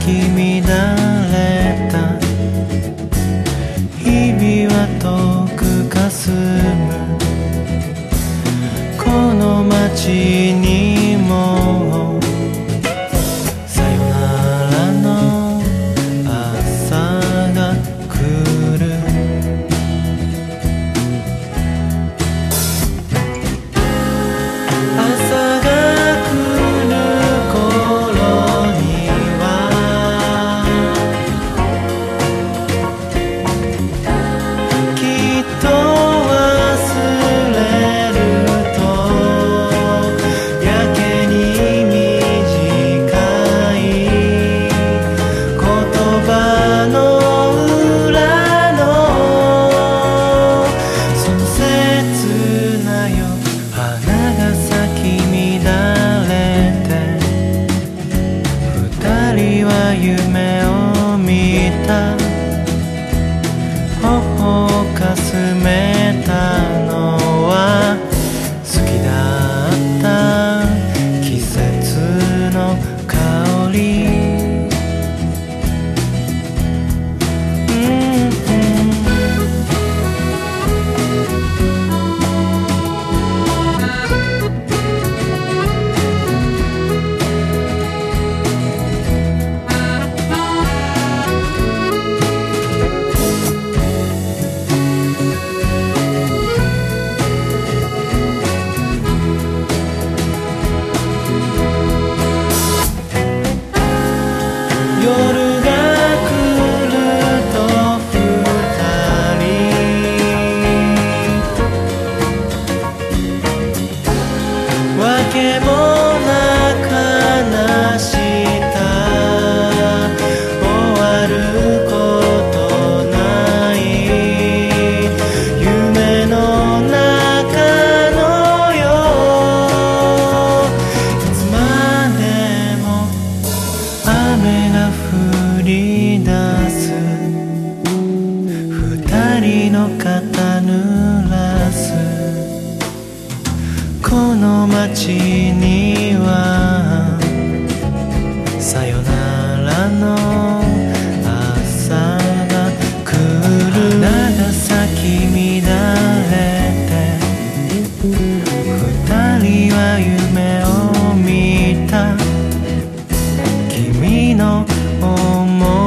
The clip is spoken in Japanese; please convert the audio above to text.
き乱れた。日々は遠くかすむ。この街にも tan の肩濡らす。この街にはさよならの朝が来る。長崎乱れて。二人は夢を見た。君の想い